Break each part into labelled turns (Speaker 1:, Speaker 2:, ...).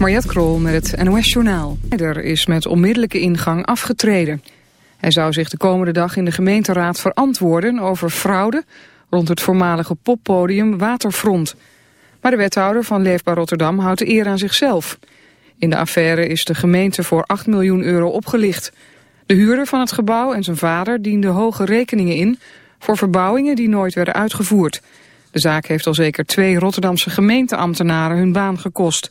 Speaker 1: Mariette Krol met het NOS Journaal. Er is met onmiddellijke ingang afgetreden. Hij zou zich de komende dag in de gemeenteraad verantwoorden over fraude rond het voormalige poppodium Waterfront. Maar de wethouder van Leefbaar Rotterdam houdt de eer aan zichzelf. In de affaire is de gemeente voor 8 miljoen euro opgelicht. De huurder van het gebouw en zijn vader dienden hoge rekeningen in... voor verbouwingen die nooit werden uitgevoerd. De zaak heeft al zeker twee Rotterdamse gemeenteambtenaren hun baan gekost...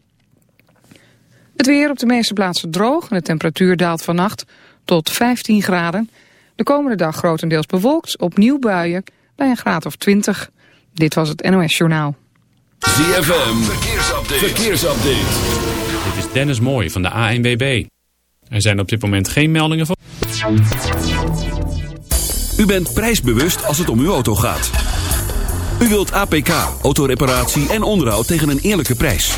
Speaker 1: Het weer op de meeste plaatsen droog en de temperatuur daalt vannacht tot 15 graden. De komende dag grotendeels bewolkt, opnieuw buien bij een graad of 20. Dit was het NOS Journaal.
Speaker 2: ZFM, verkeersupdate. verkeersupdate.
Speaker 3: Dit is Dennis Mooij van de ANWB. Er zijn op dit moment geen meldingen van...
Speaker 2: U bent prijsbewust als het om uw auto gaat. U wilt APK, autoreparatie en onderhoud tegen een eerlijke prijs.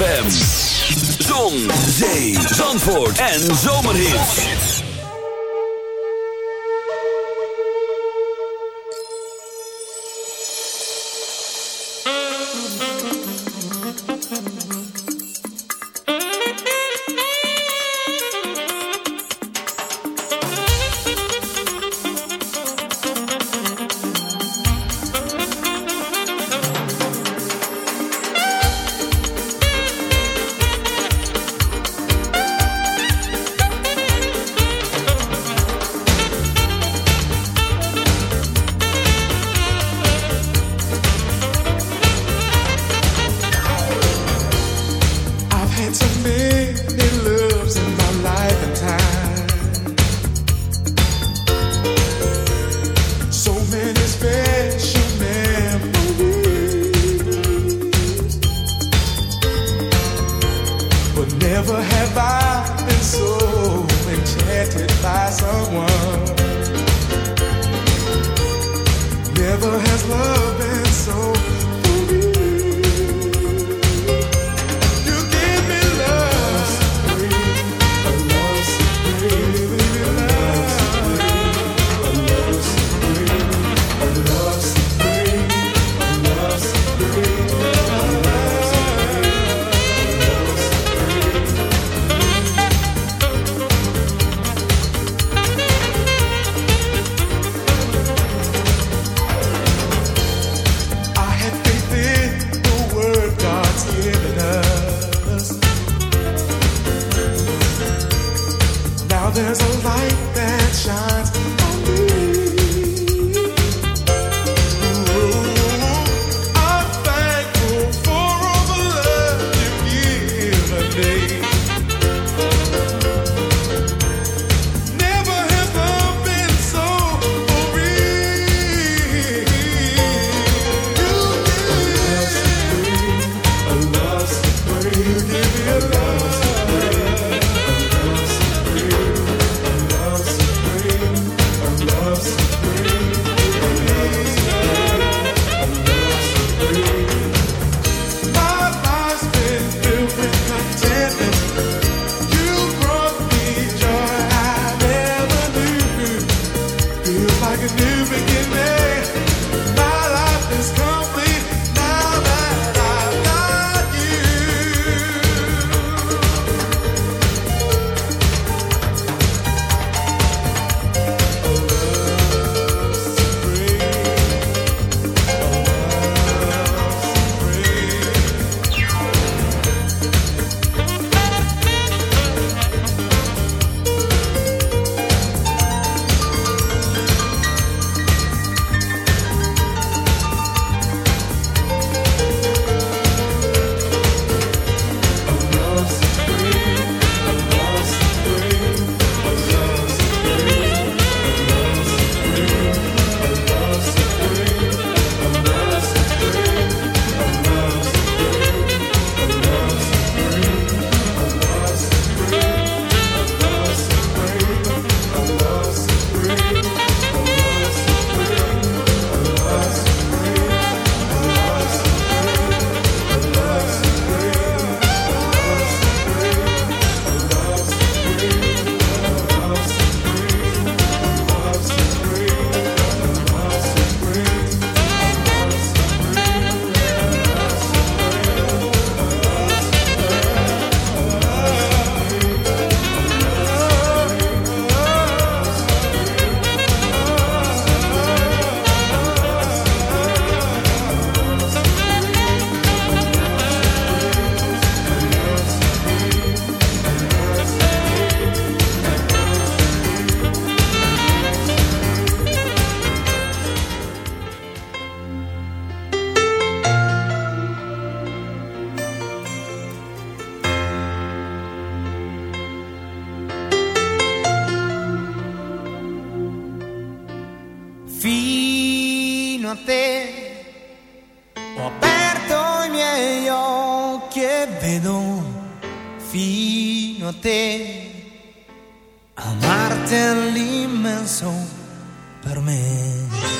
Speaker 4: ZFM.
Speaker 5: never have I
Speaker 6: e vedo fino a te. Amarti per me.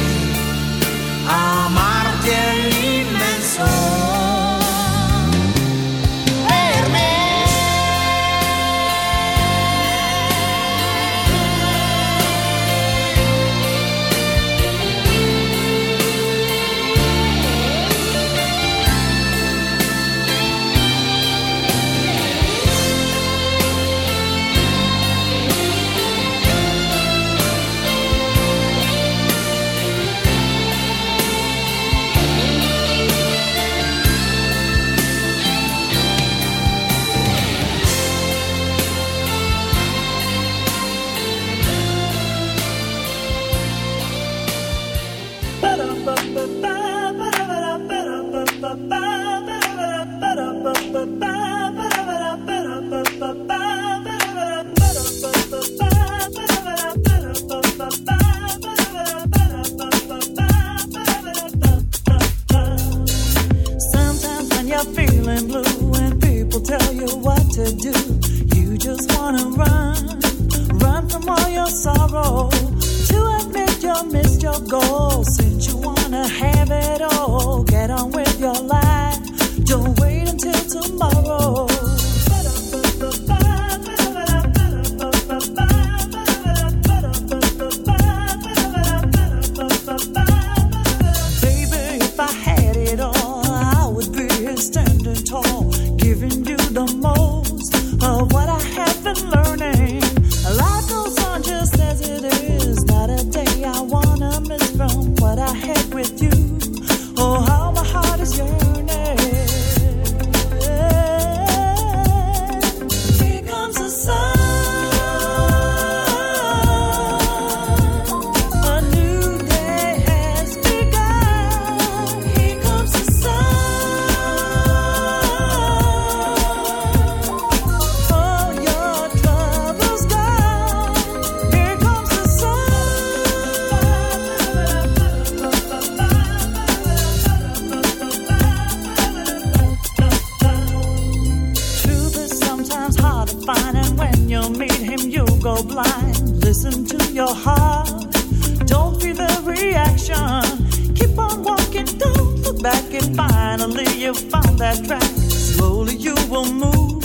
Speaker 7: back and finally you find that track. Slowly you will move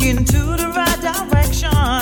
Speaker 7: into the right direction.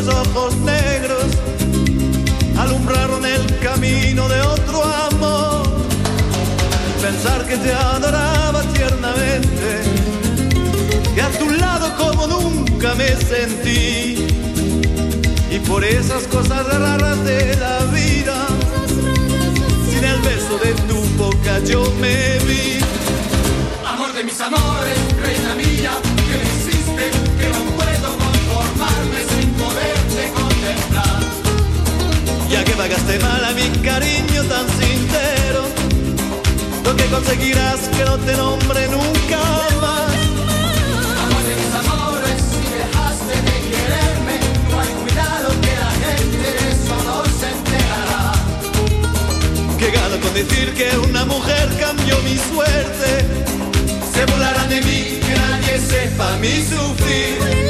Speaker 8: lindos ojos negros alumbraron el camino de otro amor. Pensar que te adoraba tiernamente, que a tu lado como nunca me sentí, y por esas cosas raras de la vida sin el beso de tu boca yo me vi.
Speaker 9: Amor de mis amores, reina mía, que
Speaker 8: pagaste mal a mi cariño tan sincero, lo que conseguirás que no te nombre nunca más.
Speaker 9: Amor de mis amores, si dejaste de quererme, no hay cuidado que la gente de eso no se enterará.
Speaker 8: Que gano con decir que una mujer cambió mi suerte. Se burlarán de mí, que nadie sepa mi sufrir.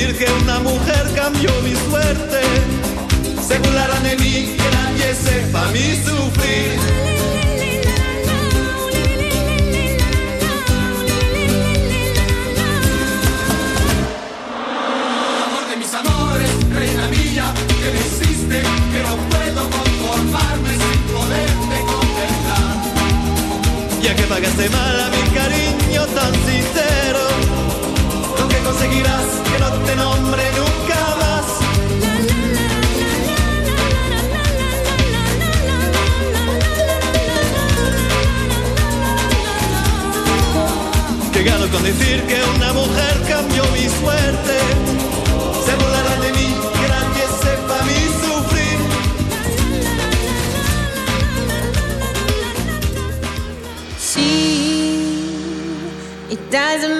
Speaker 8: decir que una mujer cambió mi suerte. Se burlarán de mí, que nadie sepa mi sufrir.
Speaker 9: Que me hiciste, que no puedo conformarme sin poderte contemplar.
Speaker 8: Ya que pagaste mal a mi cariño tan sincero, conseguirás que no te nombre nunca más. Que gano con decir que una mujer cambió mi suerte. Se burlarán de mí, que nadie sepa mi sufrir.
Speaker 10: Go. It doesn't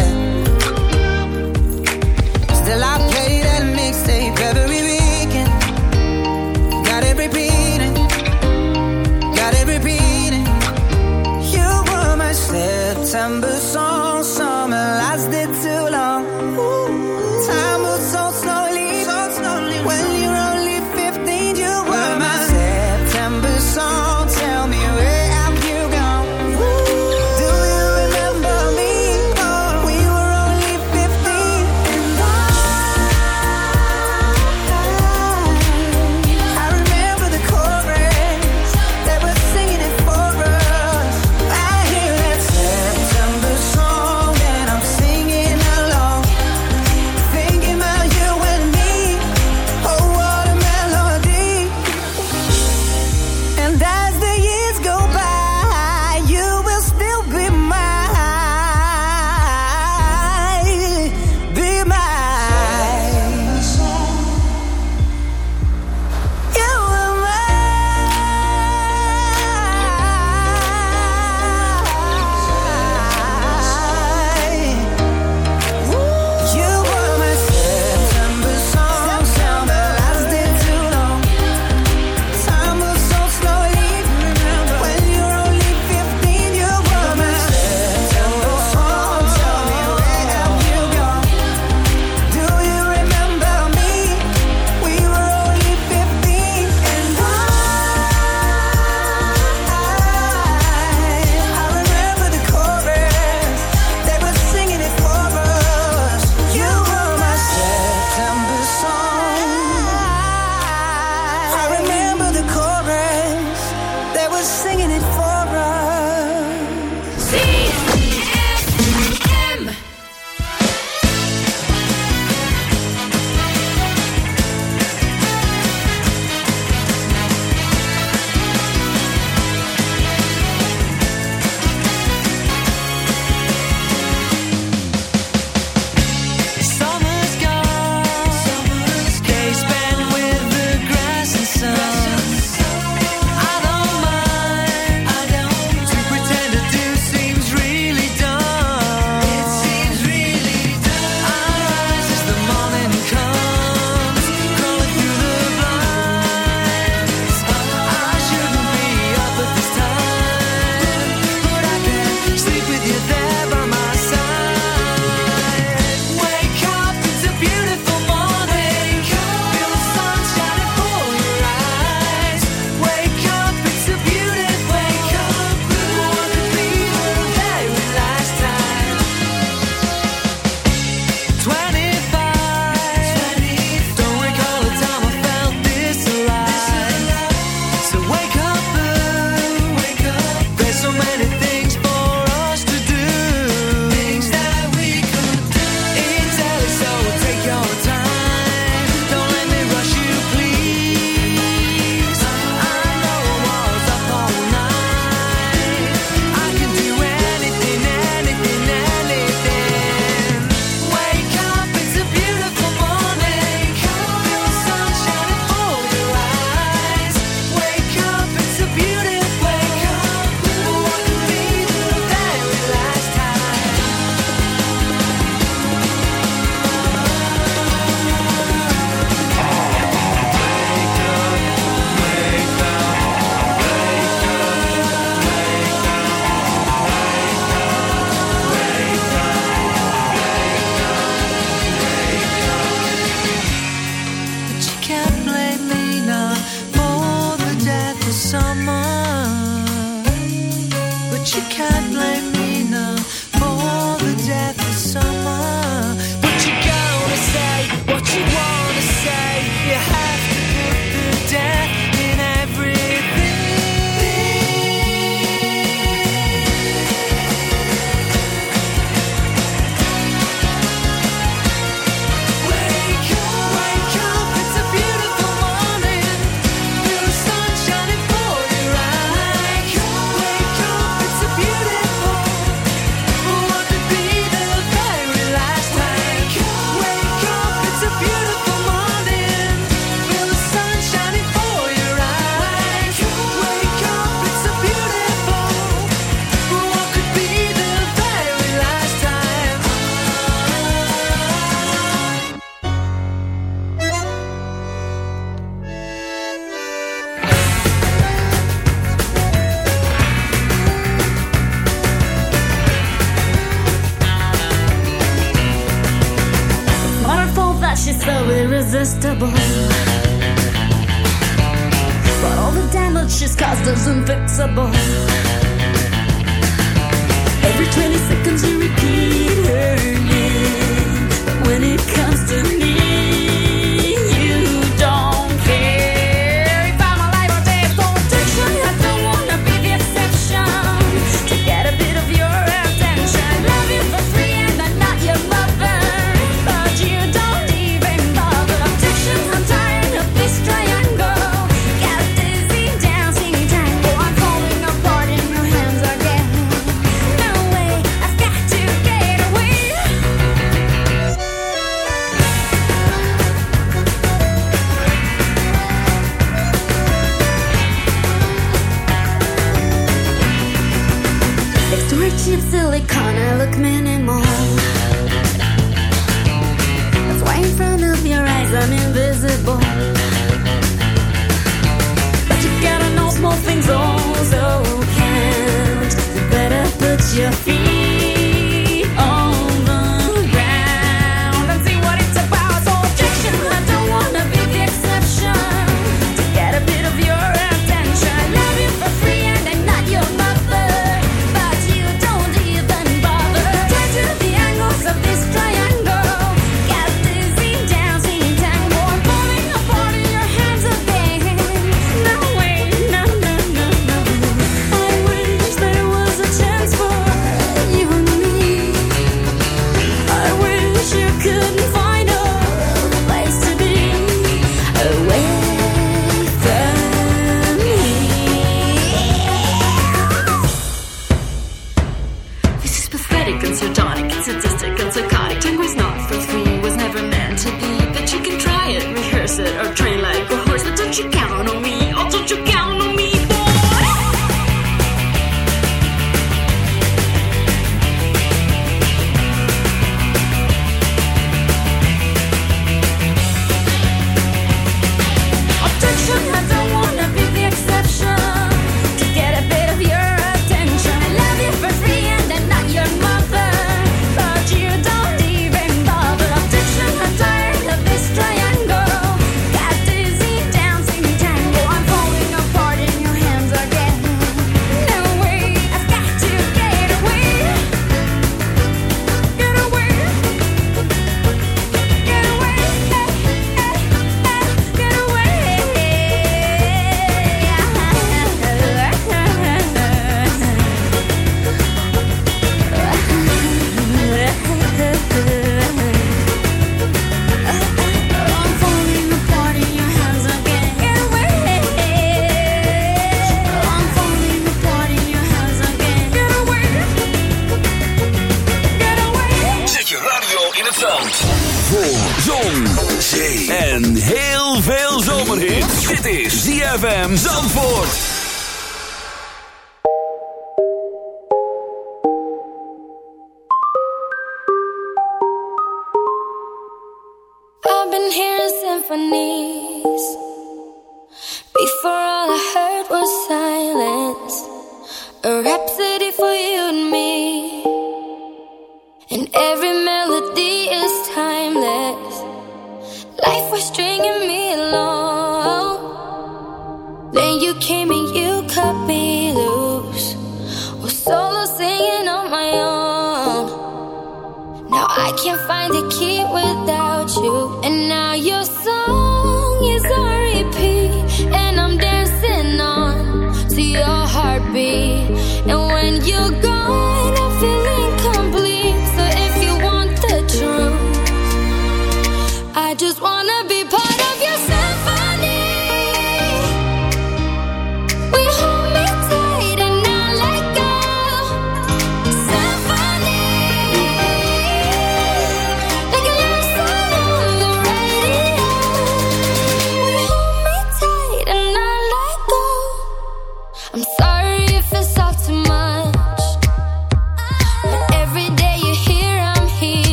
Speaker 11: just want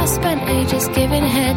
Speaker 11: I
Speaker 12: spent ages giving head,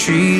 Speaker 4: tree